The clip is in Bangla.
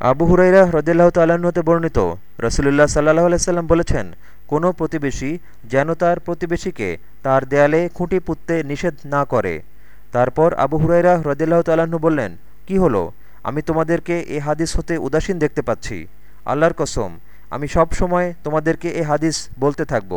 আবু হুরাইরা হ্রদিল্লাহ তাল্লাহতে বর্ণিত, রসুলুল্লাহ সাল্লাহ আলাইসাল্লাম বলেছেন, কোনো প্রতিবেশী যেন তার প্রতিবেশীকে তার দেয়ালে খুঁটি পুঁততে নিষেধ না করে। তারপর আবু হুরাইরা হ্রদিল্লাহ তাল্লাহ্ন বললেন, কি হলো? আমি তোমাদেরকে এ হাদিস হতে উদাসীন দেখতে পাচ্ছি। আল্লাহর কসম, আমি সব সময় তোমাদেরকে এ হাদিস বলতে থাকব।